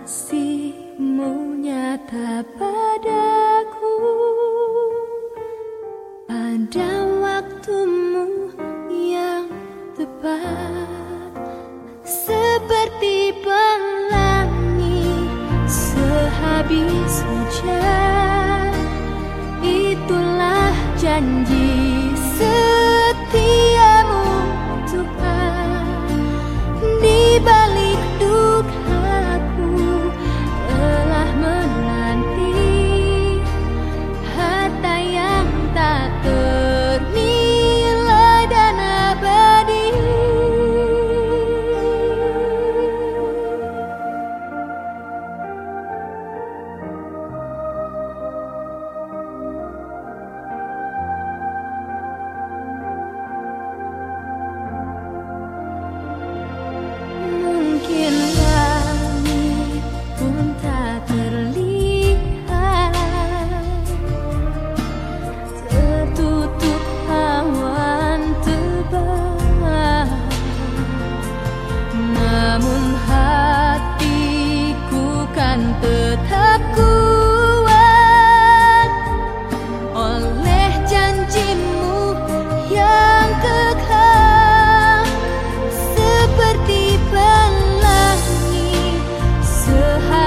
Kasihmu nyata padaku. Pada waktumu yang tepat. Seperti pelangi sehabis hujan. Itulah janji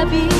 sabi